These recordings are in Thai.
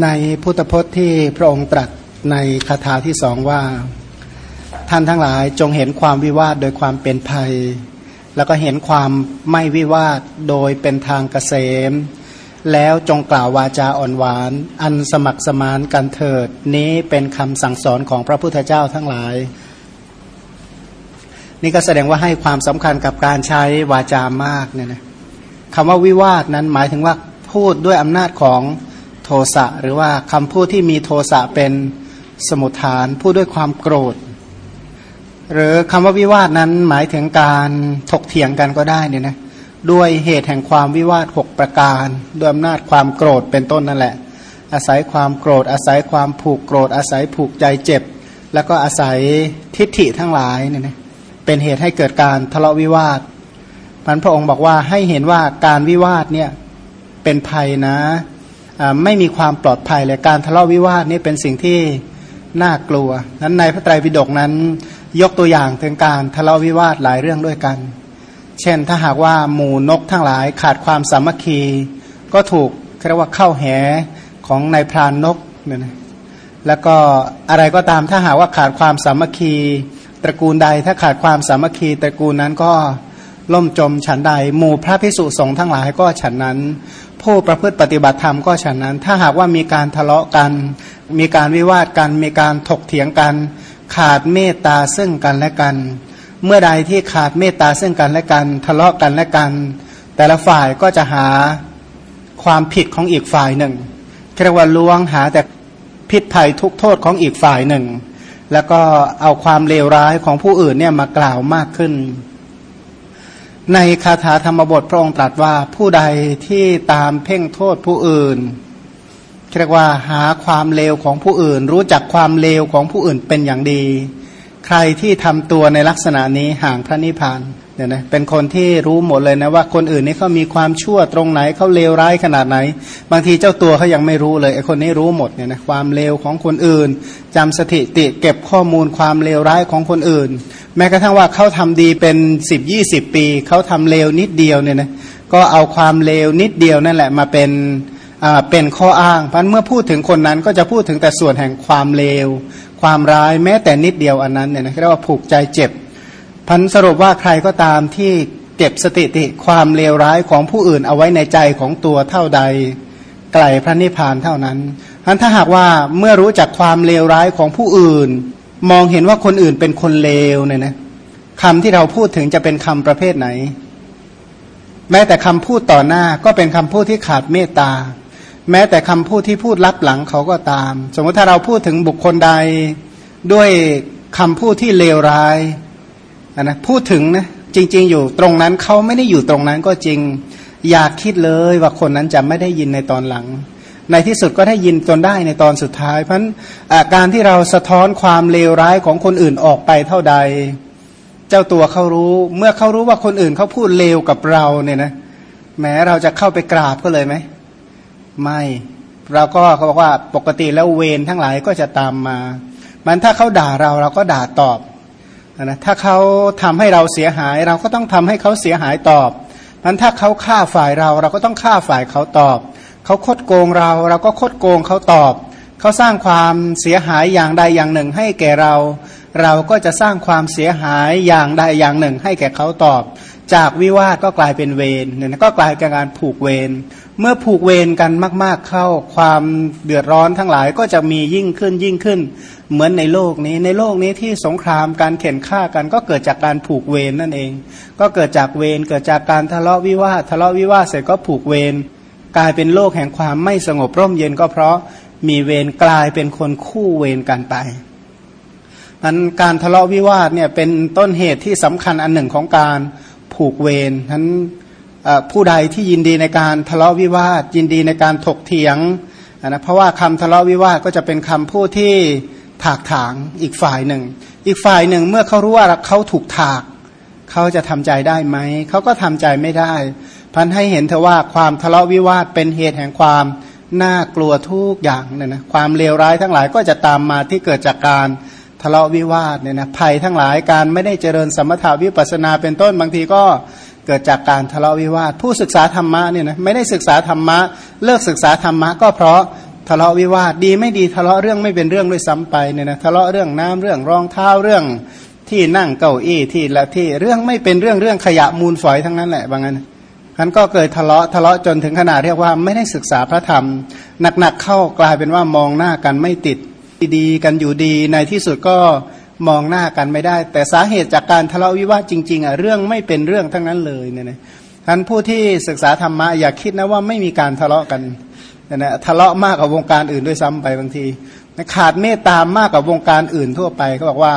ในพุทธพจน์ที่พระองค์ตรัสในคาถาที่สองว่า ท่านทั้งหลายจงเห็นความวิวาทโดยความเป็นภัย แล้วก็เห็นความไม่วิวาทโดยเป็นทางเกษม แล้วจงกล่าววาจาอ่อนหวาน อันสมัครสมานกันเถิด นี้เป็นคำสั่งสอนของพระพุทธเจ้าทั้งหลาย นี่ก็แสดงว่าให้ความสำคัญกับการใช้วาจามากเนี่ยนะคำว่าวิวาทนั้นหมายถึงว่าพูดด้วยอำนาจของ โทสะหรือว่าคำพูดที่มีโทสะเป็นสมุทฐานพูดด้วยความโกรธ หรือคำว่าวิวาทนั้นหมายถึงการถกเถียงกันก็ได้เนี่ยนะด้วยเหตุแห่งความวิวาทหกประการ ด้วยอำนาจความโกรธเป็นต้นนั่นแหละ อาศัยความโกรธ อาศัยความผูกโกรธ อาศัยผูกใจเจ็บ แล้วก็อาศัยทิฏฐิทั้งหลายเนี่ยนะเป็นเหตุให้เกิดการทะเลาะวิวาทพันพระองค์บอกว่าให้เห็นว่าการวิวาทเนี่ยเป็นภัยนะ ไม่มีความปลอดภัยเลยการทะเลาะวิวาทนี่เป็นสิ่งที่น่ากลัว นั้นในพระไตรปิฎกนั้น ยกตัวอย่างถึงการทะเลาะวิวาทหลายเรื่องด้วยกัน เช่นถ้าหากว่าหมู่นกทั้งหลายขาดความสามัคคี ก็ถูกเรียกว่าเข้าแหของนายพรานนกเนี่ยนะแล้วก็อะไรก็ตามถ้าหากว่าขาดความสามัคคี ตระกูลใดถ้าขาดความสามัคคี ตระกูลนั้นก็ล่มจมฉันใด หมู่พระพิสุสงฆ์ทั้งหลายก็ฉันนั้น ผู้ประพฤติปฏิบัติธรรมก็ฉะนั้น ถ้าหากว่ามีการทะเลาะกัน มีการวิวาทกัน มีการถกเถียงกัน ขาดเมตตาซึ่งกันและกัน เมื่อใดที่ขาดเมตตาซึ่งกันและกัน ทะเลาะกันและกัน แต่ละฝ่ายก็จะหาความผิดของอีกฝ่ายหนึ่งเรียกว่าล้วงหาแต่พิษภัยทุกโทษของอีกฝ่ายหนึ่ง แล้วก็เอาความเลวร้ายของผู้อื่นเนี่ยมากล่าวมากขึ้น ในคาถาธรรมบทพระองค์ตรัสว่าผู้ใดที่ตามเพ่งโทษผู้อื่นเรียกว่าหาความเลวของผู้อื่น รู้จักความเลวของผู้อื่นเป็นอย่างดี ใครที่ทำตัวในลักษณะนี้ห่างพระนิพพานเนี่ยนะเป็นคนที่รู้หมดเลยนะว่าคนอื่นนี่เขามีความชั่วตรงไหนเขาเลวร้ายขนาดไหน บางทีเจ้าตัวเขายังไม่รู้เลยไอ้คนนี้รู้หมดเนี่ยนะความเลวของคนอื่นจำสถิติเก็บข้อมูลความเลวร้ายของคนอื่น แม้กระทั่งว่าเขาทำดีเป็นสิบยี่สิบปี เขาทำเลวนิดเดียวเนี่ยนะก็เอาความเลวนิดเดียวนั่นแหละมาเป็นเป็นข้ออ้างเพราะเมื่อพูดถึงคนนั้นก็จะพูดถึงแต่ส่วนแห่งความเลว ความร้ายแม้แต่นิดเดียวอันนั้นเนี่ยนะเรียกว่าผูกใจเจ็บ พันสรุปว่าใครก็ตามที่เก็บสติติความเลวร้ายของผู้อื่นเอาไว้ในใจของตัวเท่าใดไกลพระนิพพานเท่านั้นพันถ้าหากว่าเมื่อรู้จักความเลวร้ายของผู้อื่น มองเห็นว่าคนอื่นเป็นคนเลวเนี่ยนะคำที่เราพูดถึงจะเป็นคำประเภทไหน แม้แต่คำพูดต่อหน้าก็เป็นคำพูดที่ขาดเมตตา แม้แต่คำพูดที่พูดลับหลังเขาก็ตาม สมมติถ้าเราพูดถึงบุคคลใดด้วยคำพูดที่เลวร้ายนะพูดถึงนะจริง ๆ อยู่ตรงนั้นเขาไม่ได้อยู่ตรงนั้นก็จริง อยากคิดเลยว่าคนนั้นจะไม่ได้ยินในตอนหลัง ในที่สุดก็ได้ยินจนได้ในตอนสุดท้าย เพราะการที่เราสะท้อนความเลวร้ายของคนอื่นออกไปเท่าใด เจ้าตัวเขารู้ เมื่อเขารู้ว่าคนอื่นเขาพูดเลวกับเราเนี่ยนะแม้เราจะเข้าไปกราบก็เลยไหมไม่เราก็เขาบอกว่าปกติแล้วเวรทั้งหลายก็จะตามมา มันถ้าเขาด่าเราเราก็ด่าตอบนะถ้าเขาทำให้เราเสียหาย เราก็ต้องทำให้เขาเสียหายตอบมันถ้าเขาฆ่าฝ่ายเรา เราก็ต้องฆ่าฝ่ายเขาตอบ เขาคดโกงเรา เราก็คดโกงเขาตอบ เขาสร้างความเสียหายอย่างใดอย่างหนึ่งให้แก่เรา เราก็จะสร้างความเสียหายอย่างใดอย่างหนึ่ง ให้แก่เขาตอบ จากวิวาทก็กลายเป็นเวรเนี่ยก็กลายเป็นการผูกเวรเมื่อผูกเวรกันมาก ๆเข้าความเดือดร้อนทั้งหลายก็จะมียิ่งขึ้นยิ่งขึ้น เหมือนในโลกนี้ ในโลกนี้ที่สงครามการเข็นฆ่ากันก็เกิดจากการผูกเวรนนั่นเอง ก็เกิดจากเวรเกิดจากการทะเลาะวิวาททะเลาะวิวาทเสร็จก็ผูกเวร กลายเป็นโลกแห่งความไม่สงบร่มเย็นก็เพราะมีเวรกลายเป็นคนคู่เวรกันไปนั้นการทะเลาะวิวาทเนี่ยเป็นต้นเหตุที่สำคัญอันหนึ่งของการผูกเวรนั้นผู้ใดที่ยินดีในการทะเลาะวิวาท ยินดีในการถกเถียงนะเพราะว่าคำทะเลาะวิวาทก็จะเป็นคำพูดที่ถากถางอีกฝ่ายหนึ่ง อีกฝ่ายหนึ่งเมื่อเขารู้ว่าเขาถูกถาก เขาจะทำใจได้ไหม เขาก็ทำใจไม่ได้ พันให้เห็นเถอะว่าความทะเลาะวิวาทเป็นเหตุแห่งความน่ากลัวทุกอย่างเนี่ยนะความเลวร้ายทั้งหลายก็จะตามมาที่เกิดจากการทะเลาะวิวาทเนี่ยนะภัยทั้งหลายการไม่ได้เจริญสมถาวิปัสนาเป็นต้นบางทีก็เกิดจากการทะเลาะวิวาท ผู้ศึกษาธรรมะเนี่ยนะไม่ได้ศึกษาธรรมะ เลิกศึกษาธรรมะก็เพราะทะเลาะวิวาทดีไม่ดีทะเลาะเรื่องไม่เป็นเรื่องด้วยซ้ำไปเนี่ยนะทะเลาะเรื่องน้ำเรื่องรองเท้าเรื่องที่นั่งเก้าอี้ที่ละที่เรื่องไม่เป็นเรื่องเรื่องขยะมูลฝอยทั้งนั้นแหละบางอัน นั้นก็เกิดทะเลาะทะเลาะจนถึงขนาดเรียกว่าไม่ได้ศึกษาพระธรรม หนักๆเข้ากลายเป็นว่ามองหน้ากันไม่ติดดีกันอยู่ดีในที่สุดก็มองหน้ากันไม่ได้ แต่สาเหตุจากการทะเลาะวิวาทจริงๆอะเรื่องไม่เป็นเรื่องทั้งนั้นเลยเนี่ยนะท่านผู้ที่ศึกษาธรรมะอย่าคิดนะว่าไม่มีการทะเลาะกันนะทะเลาะมากกว่าวงการอื่นด้วยซ้ำไปบางทีขาดเมตตามากกว่าวงการอื่นทั่วไปเขาบอกว่า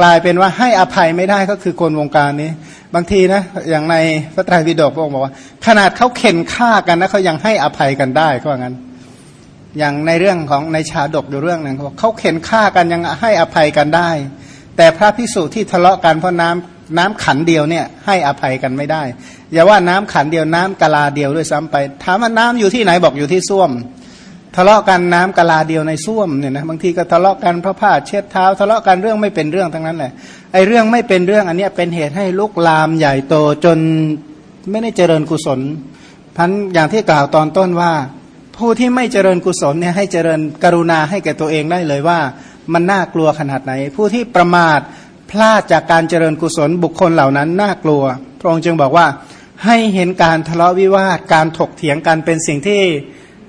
กลายเป็นว่าให้อภัยไม่ได้ก็คือคนวงการนี้ บางทีนะอย่างในพระไตรปิฎกพระองค์บอกว่า ขนาดเขาเข็นฆ่ากันนะเขายังให้อภัยกันได้เขาว่างั้น อย่างในเรื่องของในชาดกอยู่เรื่องหนึ่งเขาบอกเขาเข็นฆ่ากันยังให้อภัยกันได้ แต่พระพิสุที่ทะเลาะกันเพราะน้ำน้ำขันเดียวเนี่ยให้อภัยกันไม่ได้ อย่าว่าน้ำขันเดียวน้ำกะลาเดียวด้วยซ้ำไปถามว่าน้ำอยู่ที่ไหนบอกอยู่ที่ส้วม ทะเลาะกันน้ำกะลาเดียวในส้วมเนี่ยนะบางทีก็ทะเลาะกันเพราะผ้าเช็ดเท้า ทะเลาะกันเรื่องไม่เป็นเรื่องทั้งนั้นแหละไอ้เรื่องไม่เป็นเรื่องอันนี้เป็นเหตุให้ลุกลามใหญ่โตจนไม่ได้เจริญกุศลพันอย่างที่กล่าวตอนต้นว่า ผู้ที่ไม่เจริญกุศลเนี่ยให้เจริญกรุณาให้แก่ตัวเองได้เลยว่า มันน่ากลัวขนาดไหน ผู้ที่ประมาทพลาดจากการเจริญกุศลบุคคลเหล่านั้นน่ากลัว พระองค์จึงบอกว่าให้เห็นการทะเลาะวิวาทการถกเถียงกันเป็นสิ่งที่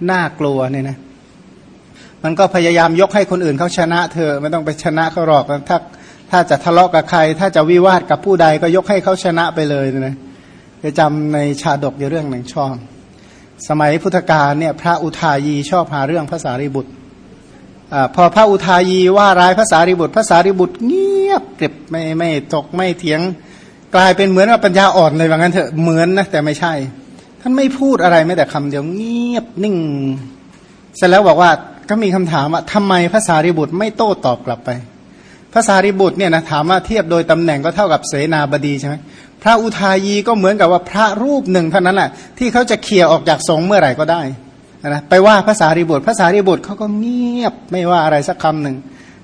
น่ากลัวเนี่ยนะมันก็พยายามยกให้คนอื่นเขาชนะเธอไม่ต้องไปชนะเขาหรอกถ้าถ้าจะทะเลาะกับใคร ถ้าจะวิวาทกับผู้ใดก็ยกให้เขาชนะไปเลยนะจะจำในชาดกอยู่เรื่องหนึ่งชอบสมัยพุทธกาลเนี่ยพระอุทายีชอบหาเรื่องภาษาริบุตรอพอพระอุทายีว่าร้ายภาษาริบุตรภาษาริบุตรเงียบเก็บไม่ไม่ตกไม่เถียง กลายเป็นเหมือนว่าปัญญาอ่อนเลยว่างั้นเถอะเหมือนนะแต่ไม่ใช่ ท่านไม่พูดอะไรไม่แต่คำเดียวเงียบนิ่ง เสร็จแล้วบอกว่าก็มีคำถามว่าทำไมภาษาริบุตรไม่โต้ตอบกลับไปภาษาริบุตรเนี่ยนะถามว่าเทียบโดยตำแหน่งก็เท่ากับเสนาบดีใช่ไหมพระอุทายีก็เหมือนกับว่าพระรูปหนึ่งเท่านั้นแหละที่เขาจะเคลียร์ออกจากสงฆ์เมื่อไหร่ก็ได้นะไปว่าภาษาริบุตรภาษาริบุตรเขาก็เงียบไม่ว่าอะไรสักคำหนึ่ง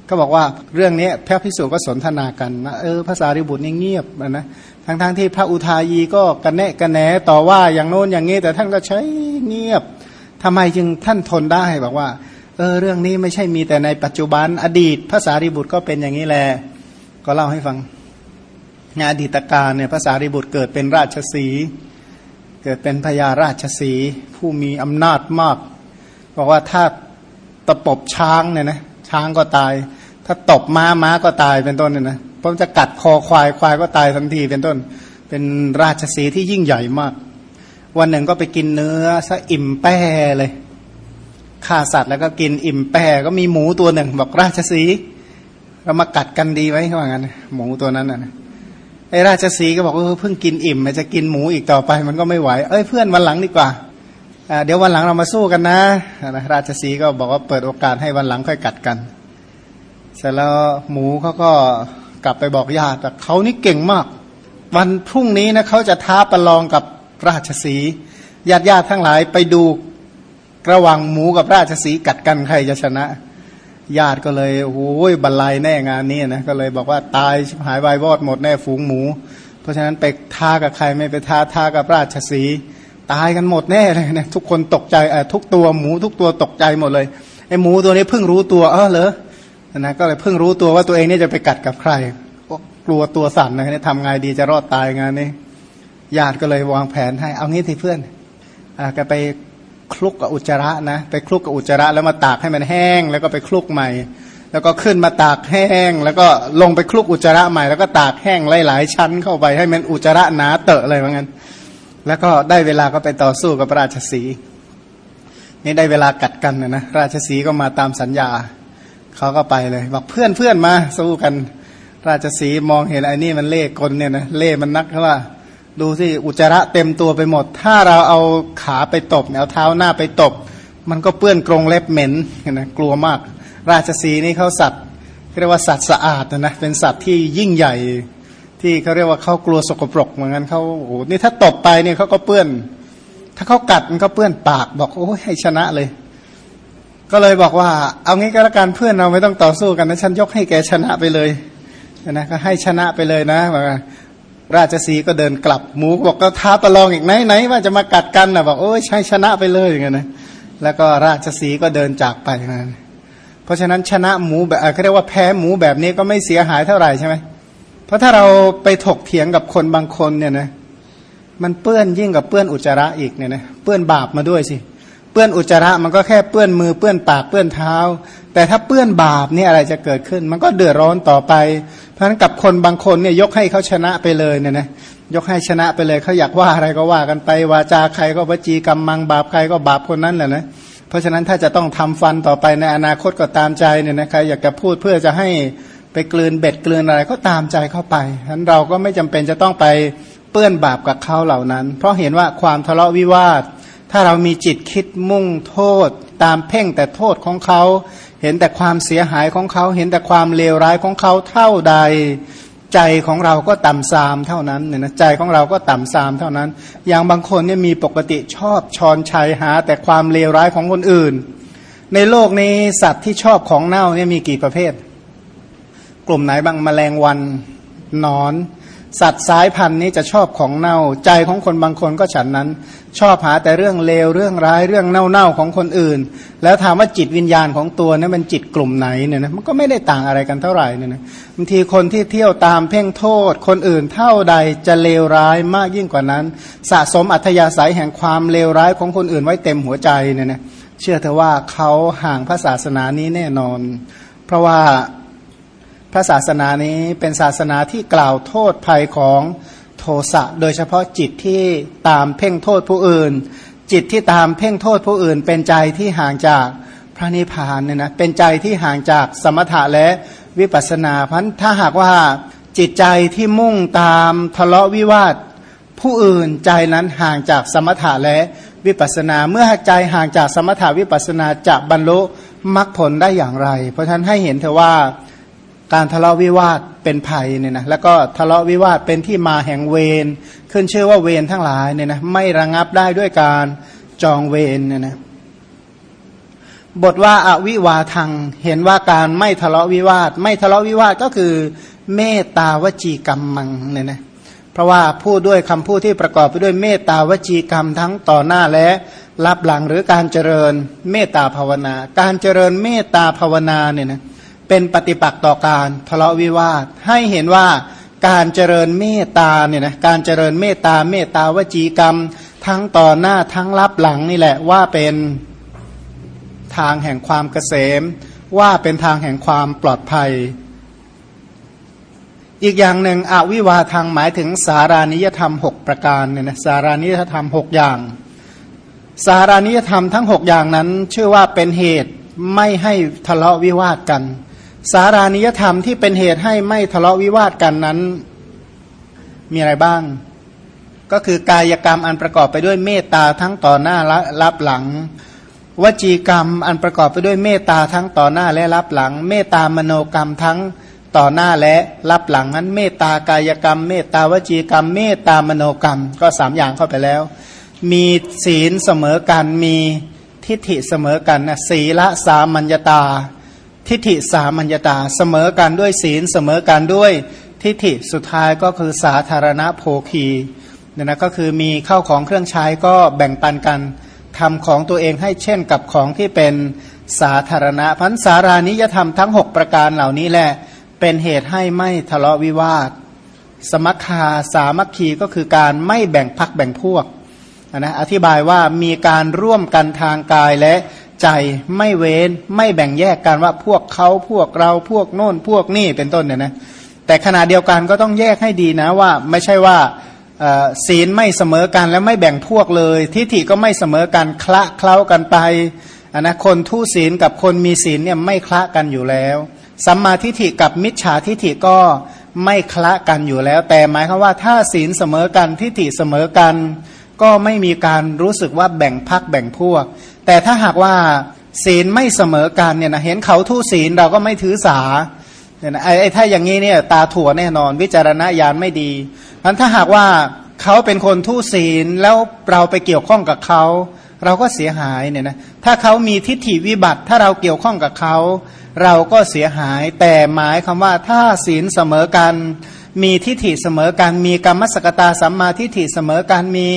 ก็บอกว่าเรื่องนี้พระพิสุก็สนทนากันนะเออภาษาริบุตรนี่เงียบนะทั้งๆทที่พระอุทายีก็กันแนะกันแหนต่อว่าอย่างโน้นอย่างนี้แต่ท่านก็ใช้เงียบทำไมจึงท่านทนได้บอกว่าเออเรื่องนี้ไม่ใช่มีแต่ในปัจจุบันอดีตภาษาริบุตรก็เป็นอย่างนี้แหละก็เล่าให้ฟังงานอดีตการเนี่ยภาษาริบุตรเกิดเป็นราชสีเกิดเป็นพญาราชสีผู้มีอำนาจมากบอกว่าถ้าตะปบช้างเนี่ยนะช้างก็ตาย ถ้าตบม้าม้าก็ตายเป็นต้นเนี่ยนะเพราะจะกัดคอควายควายก็ตายทันทีเป็นต้น เป็นราชสีที่ยิ่งใหญ่มาก วันหนึ่งก็ไปกินเนื้อซะอิ่มแป้เลยฆ่าสัตว์แล้วก็กินอิ่มแปรก็มีหมูตัวหนึ่ง บอกราชสีเรามากัดกันดีไว้เขาว่างั้นหมูตัวนั้นนะไอ้ราชสีก็บอกเออเพิ่งกินอิ่มจะกินหมูอีกต่อไป มันก็ไม่ไหวเอ้ยเพื่อนวันหลังดีกว่าเดี๋ยววันหลังเรามาสู้กันนะ ราชสีก็บอกว่าเปิดโอกาสให้วันหลังค่อยกัดกัน เสร็จแล้วหมูเขาก็กลับไปบอกญาติแต่เขานี่เก่งมาก วันพรุ่งนี้นะเขาจะท้าประลองกับราชสีญาติญาติทั้งหลายไปดูระหว่างหมูกับราชสีกัดกันใครจะชนะ ญาติก็เลยโอ้ยบรรลัยแน่งานนี้นะก็เลยบอกว่าตายหายวายวอดหมดแน่ฝูงหมู เพราะฉะนั้นไปท้ากับใครไม่ไปท้าท้ากับราชสีตายกันหมดแน่เลยนะทุกคนตกใจทุกตัวหมูทุกตัวตกใจหมดเลยไอหมูตัวนี้เพิ่งรู้ตัวเออเหรอ นะก็เลยเพิ่งรู้ตัวว่าตัวเองนี่จะไปกัดกับใครก็กลัวตัวสั่นนะนี่ทำไงดีจะรอดตายงานนี้ญาติก็เลยวางแผนให้เอางี้ทีเพื่อนอ่าก็ไปคลุกกับอุจจาระนะไปคลุกกับอุจจาระแล้วมาตากให้มันแห้ง แล้วก็ไปคลุกใหม่ แล้วก็ขึ้นมาตากแห้ง แล้วก็ลงไปคลุกอุจจาระใหม่แล้วก็ตากแห้งหลาย ๆ ชั้นเข้าไปให้มันอุจจาระหนาเตอะเลยเหมือนกันแล้วก็ได้เวลาก็ไปต่อสู้กับราชสีนี่ได้เวลากัดกันนะนะราชสีก็มาตามสัญญา เขาก็ไปเลย บอกเพื่อนเพื่อนมาสู้กัน ราชสีมองเห็นไอ้นี่มันเล่กลเนี่ยนะเล่มันนักเขาว่าดูสิอุจจาระเต็มตัวไปหมด ถ้าเราเอาขาไปตบเอาเท้าหน้าไปตบ มันก็เปื้อนกรงเล็บเหม็นนะกลัวมาก ราชสีนี่เขาสัตว์เรียกว่าสัตว์สะอาดนะเป็นสัตว์ที่ยิ่งใหญ่ที่เขาเรียกว่าเขากลัวสกปรกเหมือนกันเขาโอ้โหนี่ถ้าตบไปเนี่ยเขาก็เปื้อน ถ้าเขากัดมันก็เปื้อนปากบอกโอ้ให้ชนะเลย ก็เลยบอกว่า เอางี้ก็แล้วกันเพื่อนเราไม่ต้องต่อสู้กันนะฉันยกให้แกชนะไปเลยนะก็ให้ชนะไปเลยนะบอกราชสีก็เดินกลับหมูบอกก็ท้าประลองอีกไหนไหนว่าจะมากัดกันนะบอกโอ้ยใช้ชนะไปเลยอย่างเงี้ยนะแล้วก็ราชสีก็เดินจากไปนะเพราะฉะนั้นชนะหมูแบบเขาเรียกว่าแพ้หมูแบบนี้ก็ไม่เสียหายเท่าไหร่ใช่ไหมเพราะถ้าเราไปถกเถียงกับคนบางคนเนี่ยนะมันเปื้อนยิ่งกับเปื้อนอุจจาระอีกเนี่ยนะเปื้อนบาปมาด้วยสิเปื้อนอุจจาระมันก็แค่เปื้อนมือเปื้อนปากเปื้อนเท้า แต่ถ้าเปื้อนบาปนี่อะไรจะเกิดขึ้น มันก็เดือดร้อนต่อไป เพราะฉะนั้นกับคนบางคนเนี่ยยกให้เขาชนะไปเลยเนี่ยนะยกให้ชนะไปเลยเขาอยากว่าอะไรก็ว่ากันไปวาจาใครก็วจีกรรมมังบาปใครก็บาปคนนั้นแหละนะเพราะฉะนั้นถ้าจะต้องทำฟันต่อไปในอนาคตก็ตามใจเนี่ยนะใครอยากจะพูดเพื่อจะให้ไปกลืนเบ็ดกลืนอะไรก็ตามใจเข้าไปฉะนั้นเราก็ไม่จำเป็นจะต้องไปเปื้อนบาปกับเขาเหล่านั้น เพราะเห็นว่าความทะเลาะวิวาท ถ้าเรามีจิตคิดมุ่งโทษ ตามเพ่งแต่โทษของเขา เห็นแต่ความเสียหายของเขา เห็นแต่ความเลวร้ายของเขาเท่าใด ใจของเราก็ต่ำซามเท่านั้นเนี่ยนะใจของเราก็ต่ำซามเท่านั้น อย่างบางคนเนี่ยมีปกติชอบชอนชัยหา แต่ความเลวร้ายของคนอื่น ในโลกนี้สัตว์ที่ชอบของเน่าเนี่ยมีกี่ประเภท กลุ่มไหนบ้างแมลงวันนอน สัตว์สายพันธุ์นี้จะชอบของเน่า ใจของคนบางคนก็ฉันนั้น ชอบหาแต่เรื่องเลวเรื่องร้ายเรื่องเน่าๆของคนอื่น แล้วถามว่าจิตวิญญาณของตัวนั้นเป็นจิตกลุ่มไหนเนี่ยนะมันก็ไม่ได้ต่างอะไรกันเท่าไหร่เนี่ยนะบางทีคนที่เที่ยวตามเพ่งโทษ คนอื่นเท่าใดจะเลวร้ายมากยิ่งกว่านั้น สะสมอัธยาศัยแห่งความเลวร้ายของคนอื่นไว้เต็มหัวใจเนี่ยนะเชื่อเถอะว่าเขาห่างพระศาสนานี้แน่นอน เพราะว่า พระศาสนานี้เป็นศาสนาที่กล่าวโทษภัยของโทสะโดยเฉพาะจิตที่ตามเพ่งโทษผู้อื่น จิตที่ตามเพ่งโทษผู้อื่น เป็นใจที่ห่างจากพระนิพพานเนี่ยนะเป็นใจที่ห่างจากสมถะและวิปัสสนาพันถ้าหากว่าจิตใจที่มุ่งตามทะเลาะวิวาทผู้อื่นใจนั้นห่างจากสมถะและวิปัสนา เมื่อใจห่างจากสมถะวิปัสนาจะบรรลุมรรคผลได้อย่างไร เพราะท่านให้เห็นเถอว่า การทะเลาะวิวาทเป็นภัยเนี่ยนะแล้วก็ทะเลาะวิวาทเป็นที่มาแห่งเวรขึ้นชื่อว่าเวรทั้งหลายเนี่ยนะไม่ระงับได้ด้วยการจองเวรเนี่ยนะบทว่าอาวิวาทังเห็นว่าการไม่ทะเลาะวิวาท ไม่ทะเลาะวิวาทก็คือ เมตตาวจีกรรมมังเนี่ยนะเพราะว่าพูดด้วยคำพูดที่ประกอบไปด้วยเมตตาวจีกรรมทั้งต่อหน้าและรับหลังหรือการเจริญเมตตาภาวนา การเจริญเมตตาภาวนาเนี่ยนะเเป็นปฏิปักษ์ต่อการทะเลาะวิวาท ให้เห็นว่าการเจริญเมตตาเนี่ยนะการเจริญเมตตาเมตตาวจีกรรม ทั้งต่อหน้าทั้งรับหลังนี่แหละว่าเป็นทางแห่งความเกษม ว่าเป็นทางแห่งความปลอดภัย อีกอย่างหนึ่งอวิวาทางหมายถึงสารานิยธรรมหกประการเนี่ยนะสารานิยธรรมหกอย่าง สารานิยธรรมทั้งหกอย่างนั้น ชื่อว่าเป็นเหตุไม่ให้ทะเลาะวิวาทกัน สารานิยธรรมที่เป็นเหตุให้ไม่ทะเลาะวิวาทกันนั้น มีอะไรบ้าง ก็คือกายกรรมอันประกอบไปด้วยเมตตาทั้งต่อหน้าและรับหลัง วจีกรรมอันประกอบไปด้วยเมตตาทั้งต่อหน้าและรับหลัง เมตตามโนกรรมทั้งต่อหน้าและรับหลังนั้นเมตตากายกรรม เมตตาวจีกรรม เมตตามโนกรรม ก็สามอย่างเข้าไปแล้ว มีศีลเสมอกันมีทิฏฐิเสมอกันนะศีละสามัญญาตา ทิฏฐิสามัญญาตาเสมอกันด้วยศีลเสมอกันด้วยทิฏฐิสุดท้ายก็คือสาธารณโภคีเนี่ยนะก็คือมีเข้าของเครื่องใช้ก็แบ่งปันกันทำของตัวเองให้เช่นกับของที่เป็นสาธารณะพันสารานิยธรรมทั้ง 6 ประการเหล่านี้แหละเป็นเหตุให้ไม่ทะเลาะวิวาท สมัคคาสามัคคีก็คือการไม่แบ่งพักแบ่งพวกนะอธิบายว่ามีการร่วมกันทางกายและ ใจไม่เว้นไม่แบ่งแยกกันว่าพวกเขาพวกเราพวกโน่นพวกนี่เป็นต้นเนี่ยนะแต่ขณะเดียวกันก็ต้องแยกให้ดีนะว่าไม่ใช่ว่าศีลไม่เสมอกันแล้วไม่แบ่งพวกเลย ทิฏฐิก็ไม่เสมอกันคละเคล้ากันไปนนะคนทุศีลกับคนมีศีลเนี่ยไม่คละกันอยู่แล้วสัมมาทิฏฐิกับมิจฉาทิฏฐิก็ไม่คละกันอยู่แล้ว แต่หมายความว่าถ้าศีลเสมอกันทิฏฐิเสมอกัน ก็ไม่มีการรู้สึกว่าแบ่งพักแบ่งพวก แต่ถ้าหากว่าศีลไม่เสมอกันเนี่ยนะเห็นเขาทุศีลเราก็ไม่ถือสาเนี่ยนะไอ้ถ้าอย่างนี้เนี่ยตาถั่วแน่นอนวิจารณญาณไม่ดีเพราะถ้าหากว่าเขาเป็นคนทุศีลแล้วเราไปเกี่ยวข้องกับเขา เราก็เสียหายเนี่ยนะถ้าเขามีทิฏฐิวิบัติ ถ้าเราเกี่ยวข้องกับเขา เราก็เสียหาย แต่หมายคำว่าถ้าศีลเสมอกันมีทิฏฐิเสมอกัน มีกรรมสกตาสัมมาทิฏฐิเสมอกัน มี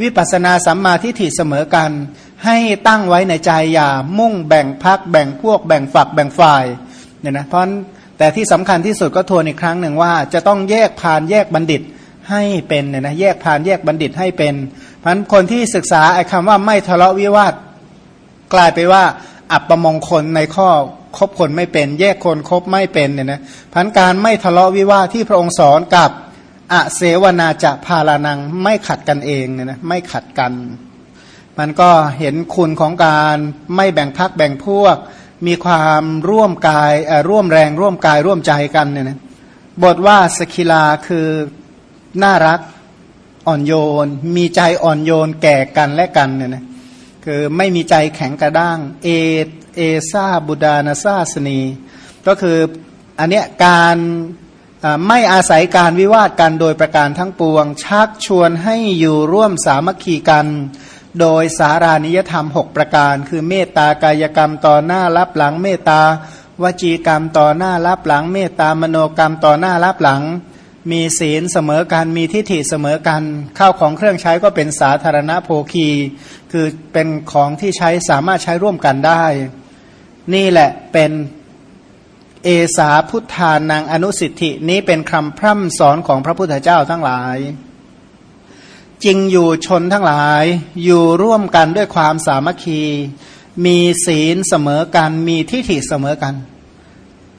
วิปัสนาสัมมาทิฏฐิเสมอกัน ให้ตั้งไว้ในใจอย่ามุ่งแบ่งพักแบ่งพวกแบ่งฝักแบ่งฝ่ายเนี่ยนะเพราะแต่ที่สำคัญที่สุดก็ทวนอีกครั้งหนึ่งว่าจะต้องแยกพานแยกบัณฑิตให้เป็นเนี่ยนะแยกพานแยกบัณฑิตให้เป็นเพราะคนที่ศึกษาไอ้คำว่าไม่ทะเลาะวิวาทกลายไปว่า อับประมงคลในข้อคบคนไม่เป็น แยกคนคบไม่เป็นเนี่ยนะพันการไม่ทะเลาะวิวาทที่พระองค์สอนกับอะเสวนาจะพาลานังไม่ขัดกันเองเนี่ยนะไม่ขัดกัน มันก็เห็นคุณของการไม่แบ่งพักแบ่งพวก มีความร่วมกายร่วมแรงร่วมกายร่วมใจกันเนี่ยนะบทว่าสกิลาคือน่ารักอ่อนโยน มีใจอ่อนโยนแก่กันและกันเนี่ยนะคือไม่มีใจแข็งกระด้าง เอเอซาบุดานาซาสนี ก็คืออันเนี้ยการไม่อาศัยการวิวาทกันโดยประการทั้งปวง ชักชวนให้อยู่ร่วมสามัคคีกัน โดยสารานิยธรรม 6 ประการ คือเมตตากายกรรมต่อหน้ารับหลังเมตตาวจีกรรมต่อหน้ารับหลัง เมตตามโนกรรมต่อหน้ารับหลัง มีศีลเสมอกันมีทิฏฐิเสมอกันข้าวของเครื่องใช้ก็เป็นสาธารณโภคี คือเป็นของที่ใช้สามารถใช้ร่วมกันได้ นี่แหละเป็นเอสาพุทธานังอนุสิทธินี้เป็นคำพร่ำสอนของพระพุทธเจ้าทั้งหลาย จริงอยู่ชนทั้งหลาย อยู่ร่วมกันด้วยความสามัคคี มีศีลเสมอกัน มีทิฏฐิเสมอกัน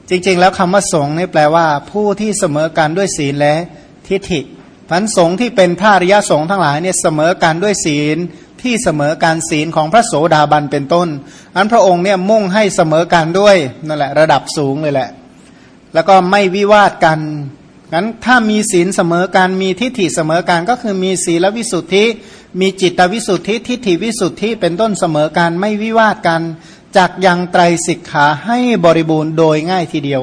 จริง ๆ แล้วคำว่าสงฆ์นี่แปลว่า ผู้ที่เสมอกันด้วยศีลและทิฏฐิพันสงฆ์ที่เป็นพระริยสงฆ์ทั้งหลายเนี่ยเสมอกันด้วยศีลที่เสมอการศีลของพระโสดาบันเป็นต้น อันพระองค์เนี่ยมุ่งให้เสมอกันด้วยนั่นแหละระดับสูงเลยแหละ แล้วก็ไม่วิวาทกัน งั้นถ้ามีศีลเสมอการมีทิฏฐิเสมอการก็คือมีศีลวิสุทธิ มีจิตวิสุทธิทิฏฐิวิสุทธิเป็นต้นเสมอการไม่วิวาทกันจากยังไตรสิกขาให้บริบูรณ์โดยง่ายทีเดียว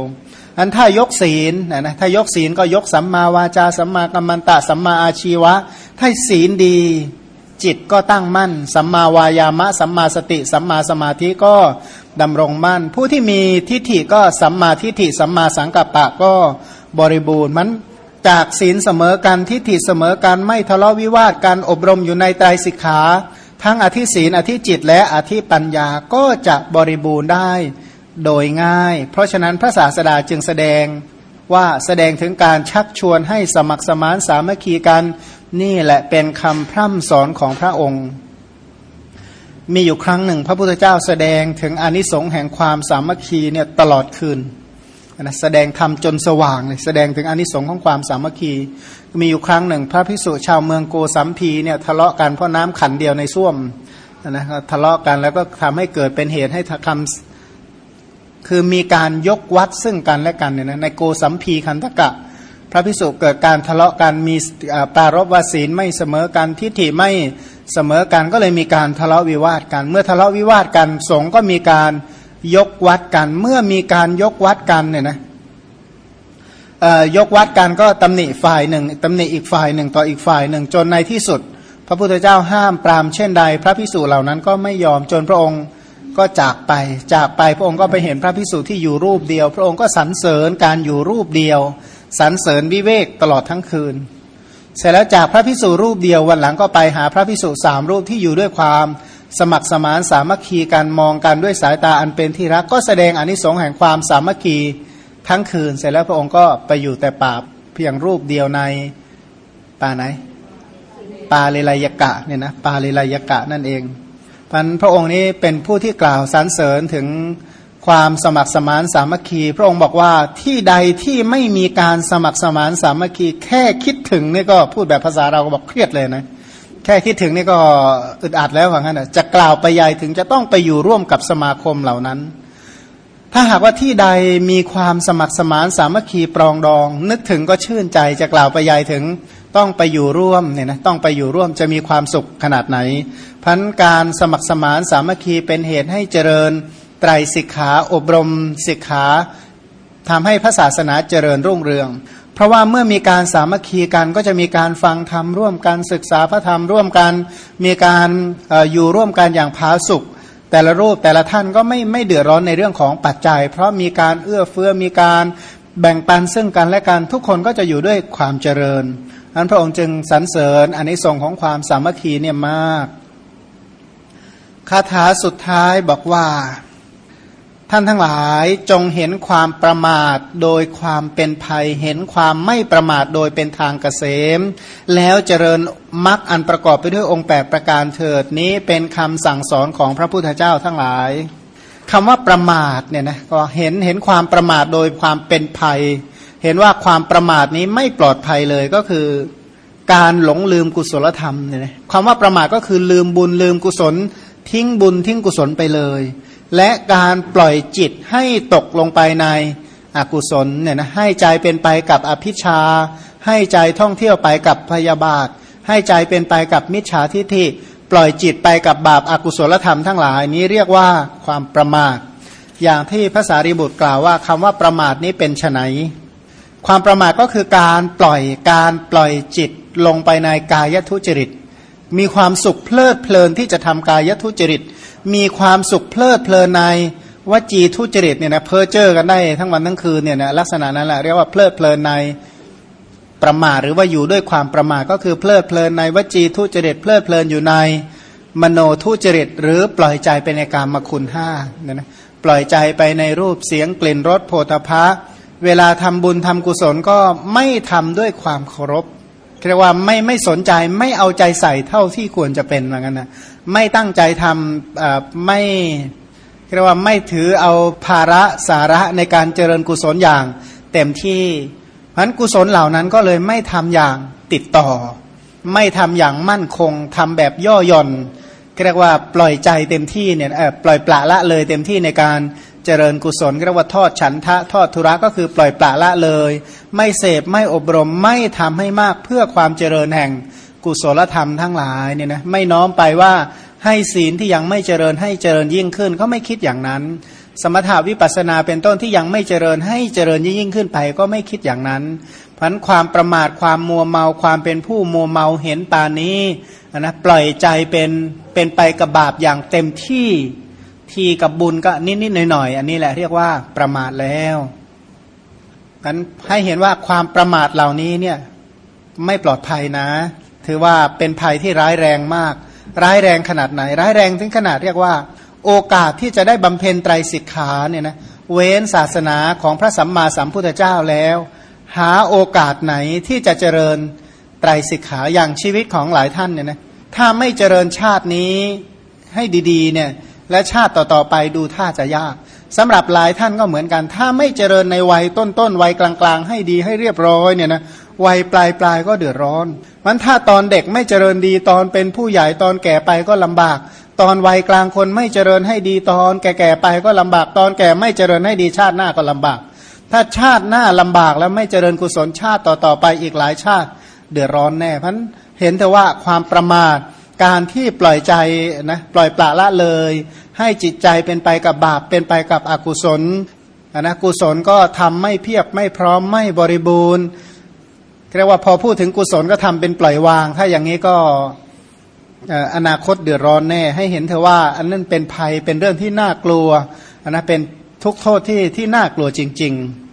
อันถ้ายกศีลนะนะถ้ายกศีลก็ยกสัมมาวาจาสัมมากัมมันตะสัมมาอาชีวะ ถ้าศีลดีจิตก็ตั้งมั่น สัมมาวายามะ สัมมาสติ สัมมาสมาธิก็ดำรงมั่น ผู้ที่มีทิฏฐิก็สัมมาทิฏฐิสัมมาสังกัปปะก็ บริบูรณ์มันจากศีลเสมอกันทิฏฐิเสมอกันไม่ทะเลาะวิวาทการอบรมอยู่ในไตรสิกขา ทั้งอธิศีลอธิจิตและอธิปัญญาก็จะบริบูรณ์ได้โดยง่าย เพราะฉะนั้นพระศาสดาจึงแสดงว่าแสดงถึงการชักชวนให้สมัครสมานสามัคคีกัน นี่แหละเป็นคำพร่ำสอนของพระองค์ มีอยู่ครั้งหนึ่ง พระพุทธเจ้าแสดงถึงอนิสงส์แห่งความสามัคคีเนี่ยตลอดคืน นะแสดงธรรมจนสว่างเลยแสดงถึงอนิสงส์ของความสามัคคี มีอยู่ครั้งหนึ่ง พระภิกษุชาวเมืองโกสัมพีเนี่ยทะเลาะกันเพราะน้ำขันเดียวในส้วมนะทะเลาะกันแล้วก็ทำให้เกิดเป็นเหตุให้ทำคือมีการยกวัดซึ่งกันและกันเนี่ยนะในโกสัมพีคันธกะ พระพิสุเกิดการทะเลาะกันมีปารบวาศีลไม่เสมอกันทิฏฐิไม่เสมอกันก็เลยมีการทะเลาะวิวาทกัน เมื่อทะเลาะวิวาทกันสงก็มีการ ยกวัดกัน เมื่อมีการยกวัดกันเนี่ยนะยกวัดกันก็ตำหนิฝ่ายหนึ่งตำหนิอีกฝ่ายหนึ่งต่ออีกฝ่ายหนึ่งจนในที่สุด พระพุทธเจ้าห้ามปรามเช่นใด พระพิสุเหล่านั้นก็ไม่ยอมจนพระองค์ก็จากไป จากไปพระองค์ก็ไปเห็นพระพิสุที่อยู่รูปเดียว พระองค์ก็สรรเสริญการอยู่รูปเดียวสรรเสริญวิเวกตลอดทั้งคืน เสร็จแล้วจากพระพิสุรูปเดียววันหลังก็ไปหาพระพิสุสามรูปที่อยู่ด้วยความ สมัครสมานสามัคคีกันมองกันด้วยสายตาอันเป็นที่รักก็แสดงอนิสงส์แห่งความสามัคคีทั้งคืน เสร็จแล้วพระองค์ก็ไปอยู่แต่ป่าเพียงรูปเดียวในป่าไหนป่าเลไลยกะเนี่ยนะป่าเลไลยกะนั่นเองพันพระองค์นี้เป็นผู้ที่กล่าวสรรเสริญถึงความสมัครสมานสามัคคี พระองค์บอกว่าที่ใดที่ไม่มีการสมัครสมานสามัคคี แค่คิดถึงนี่ก็พูดแบบภาษาเราก็บอกเครียดเลยนะ แค่คิดถึงนี่ก็อึดอัดแล้วว่างั้นจะกล่าวไปใหญ่ถึงจะต้องไปอยู่ร่วมกับสมาคมเหล่านั้น ถ้าหากว่าที่ใดมีความสมัครสมานสามัคคีปรองดอง นึกถึงก็ชื่นใจจะกล่าวไปใหญ่ถึงต้องไปอยู่ร่วมเนี่ยนะต้องไปอยู่ร่วมจะมีความสุขขนาดไหนพันการสมัครสมานสามัคคีเป็นเหตุให้เจริญไตรสิกขาอบรมสิกขาทำให้พระศาสนาเจริญรุ่งเรือง เพราะว่าเมื่อมีการสามัคคีกันก็จะมีการฟังธรรมร่วมกันศึกษาพระธรรมร่วมกัน มีการออยู่ร่วมกันอย่างผาสุกแต่ละรูปแต่ละท่านก็ไม่ไม่เดือดร้อนในเรื่องของปัจจัย เพราะมีการเอื้อเฟื้อมีการแบ่งปันซึ่งกันและกันทุกคนก็จะอยู่ด้วยความเจริญนั้นพระองค์จึงสรรเสริญอันนี้ส่งของความสามัคคีเนี่ยมากคาถาสุดท้ายบอกว่า ท่านทั้งหลายจงเห็นความประมาทโดยความเป็นภัย เห็นความไม่ประมาทโดยเป็นทางเกษม แล้วเจริญมรรคอันประกอบไปด้วยองค์แปดประการเถิดนี้เป็นคำสั่งสอนของพระพุทธเจ้าทั้งหลายคำว่าประมาทเนี่ยนะก็เห็นเห็นความประมาทโดยความเป็นภัย เห็นว่าความประมาทนี้ไม่ปลอดภัยเลยก็คือการหลงลืมกุศลธรรมเนี่ยนะคำว่าประมาทก็คือลืมบุญลืมกุศล ทิ้งบุญทิ้งกุศลไปเลย และการปล่อยจิตให้ตกลงไปในอกุศลเนี่ยนะให้ใจเป็นไปกับอภิชา ให้ใจท่องเที่ยวไปกับพยาบาท ให้ใจเป็นไปกับมิจฉาทิฏฐิปล่อยจิตไปกับบาปอากุศลธรรมทั้งหลายนี้เรียกว่าความประมาท อย่างที่ภาษาริบุตรกล่าวว่าคำว่าประมาทนี้เป็นไนความประมาทก็คือการปล่อยการปล่อยจิตลงไปในกายทุจริต มีความสุขเพลิดเพลินที่จะทำกายทุจริต มีความสุขเพลิดเพลินในวจีทุจริตเนี่ยนะเพอเจอกันได้ทั้งวันทั้งคืนเนี่ยนะลักษณะนั้นแหละเรียกว่าเพลิดเพลินในประมาทหรือว่าอยู่ด้วยความประมาทก็คือเพลิดเพลินในวจีทุจริตเพลิดเพลินอยู่ในมโนทุจริต หรือปล่อยใจไปในการมคุณห้าเนี่ยนะปล่อยใจไปในรูปเสียงกลิ่นรสโผฏฐะเวลาทำบุญทำกุศลก็ไม่ทำด้วยความเคารพ เรียกว่าไม่ไม่สนใจไม่เอาใจใส่เท่าที่ควรจะเป็นเหมือนกันนะไม่ตั้งใจทำไม่เรียกว่าไม่ถือเอาภาระสาระในการเจริญกุศลอย่างเต็มที่พันกุศลเหล่านั้นก็เลยไม่ทำอย่างติดต่อ ไม่ทำอย่างมั่นคงทำแบบย่อหย่อนเรียกว่าปล่อยใจเต็มที่เนี่ยปล่อยปละละเลยเต็มที่ในการเจริญกุศลเรียกว่าทอดฉันทะทอดทุระก็คือปล่อยปละละเลย ไม่เสพไม่อบรมไม่ทำให้มากเพื่อความเจริญแห่งกุศลธรรมทั้งหลายเนี่ยนะไม่น้อมไปว่าให้ศีลที่ยังไม่เจริญให้เจริญยิ่งขึ้น ก็ไม่คิดอย่างนั้น สมถาวิปัสนาเป็นต้นที่ยังไม่เจริญให้เจริญยิ่งขึ้นไปก็ไม่คิดอย่างนั้นพันความประมาทความมัวเมาความเป็นผู้มัวเมาเห็นปานี้นะปล่อยใจเป็นเป็นไปกับบาปอย่างเต็มที่ ทีกับบุญก็นิดๆหน่อยๆอันนี้แหละเรียกว่าประมาทแล้วกันให้เห็นว่าความประมาทเหล่านี้เนี่ยไม่ปลอดภัยนะ ถือว่าเป็นภัยที่ร้ายแรงมาก ร้ายแรงขนาดไหน ร้ายแรงถึงขนาดเรียกว่า โอกาสที่จะได้บำเพ็ญไตรสิกขาเนี่ยนะเว้นศาสนาของพระสัมมาสัมพุทธเจ้าแล้ว หาโอกาสไหนที่จะเจริญไตรสิกขาอย่างชีวิตของหลายท่านเนี่ยนะถ้าไม่เจริญชาตินี้ให้ดีๆเนี่ย และชาติต่อๆไปดูท่าจะยากสำหรับหลายท่านก็เหมือนกัน ถ้าไม่เจริญในวัยต้นๆวัยกลางๆ ให้ดีให้เรียบร้อยเนี่ยนะวัยปลายปลายก็เดือดร้อนมันถ้าตอนเด็กไม่เจริญดีตอนเป็นผู้ใหญ่ตอนแก่ไปก็ลำบาก ตอนวัยกลางคนไม่เจริญให้ดีตอนแก่ๆไปก็ลำบาก ตอนแก่ไม่เจริญให้ดีชาติหน้าก็ลำบาก ถ้าชาติหน้าลำบากแล้วไม่เจริญกุศลชาติต่อๆไปอีกหลายชาติ เดือดร้อนแน่พราะเห็นแต่ว่าความประมาท การที่ปล่อยใจนะปล่อยปละละเลย ให้จิตใจเป็นไปกับบาปเป็นไปกับอกุศลนะกุศลก็ทำไม่เพียบไม่พร้อมไม่บริบูรณ์เรียกว่าพอพูดถึงกุศลก็ทำเป็นปล่อยวาง ถ้าอย่างนี้ก็อนาคตเดือดร้อนแน่ ให้เห็นเถอว่า อันนั้นเป็นภัยเป็นเรื่องที่น่ากลัวนะเป็นทุกโทษที่ที่น่ากลัวจริง ๆ